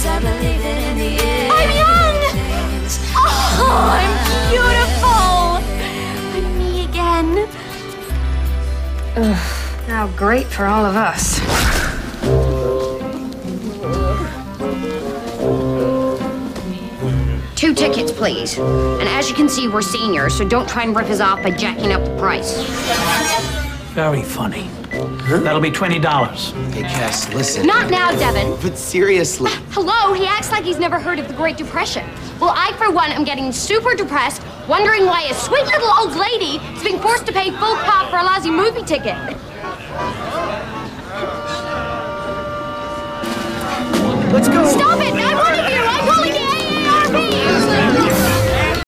Cause I believe in the end I'm young! Oh, I'm beautiful! I'm me again. Ugh, how great for all of us. Two tickets, please. And as you can see, we're seniors, so don't try and rip us off by jacking up the price. Very funny. That'll be $20. Hey, Cass, listen. Not now, Devin. But seriously. Ah, hello, he acts like he's never heard of the Great Depression. Well, I, for one, am getting super depressed, wondering why a sweet little old lady is being forced to pay full cop for a lousy movie ticket. Let's go. Stop it! No!